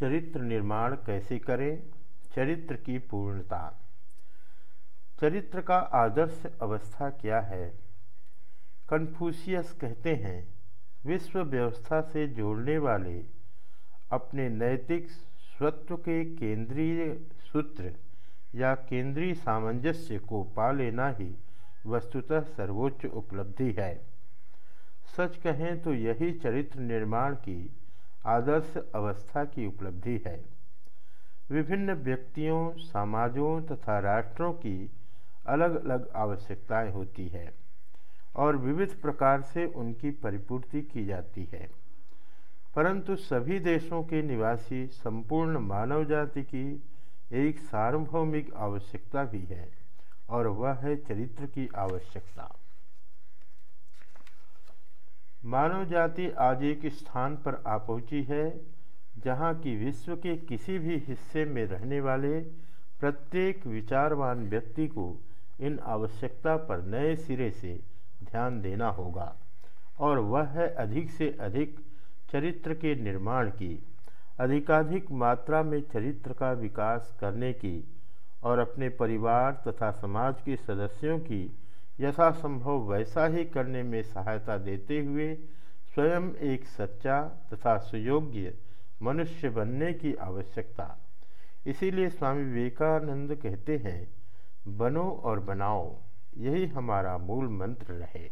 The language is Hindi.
चरित्र निर्माण कैसे करें? चरित्र की पूर्णता। चरित्र का आदर्श अवस्था क्या है? कन्फ्यूशियस कहते हैं, विश्व व्यवस्था से जोड़ने वाले अपने नैतिक स्वत्व के केंद्रीय सूत्र या केंद्रीय सामंजस्य को पा लेना ही वस्तुतः सर्वोच्च उपलब्धि है। सच कहें तो यही चरित्र निर्माण की आदर्श अवस्था की उपलब्धि है। विभिन्न व्यक्तियों, समाजों तथा राष्ट्रों की अलग अलग आवश्यकताएँ होती है और विविध प्रकार से उनकी परिपूर्ति की जाती है। परंतु सभी देशों के निवासी संपूर्ण मानव जाति की एक सार्वभौमिक आवश्यकता भी है और वह है चरित्र की आवश्यकता। मानव जाति आज एक स्थान पर आ पहुँची है, जहाँ की विश्व के किसी भी हिस्से में रहने वाले प्रत्येक विचारवान व्यक्ति को इन आवश्यकता पर नए सिरे से ध्यान देना होगा, और वह है अधिक से अधिक चरित्र के निर्माण की, अधिकाधिक मात्रा में चरित्र का विकास करने की, और अपने परिवार तथा समाज के सदस्यों की यथासंभव वैसा ही करने में सहायता देते हुए स्वयं एक सच्चा तथा सुयोग्य मनुष्य बनने की आवश्यकता। इसीलिए स्वामी विवेकानंद कहते हैं, बनो और बनाओ, यही हमारा मूल मंत्र रहे।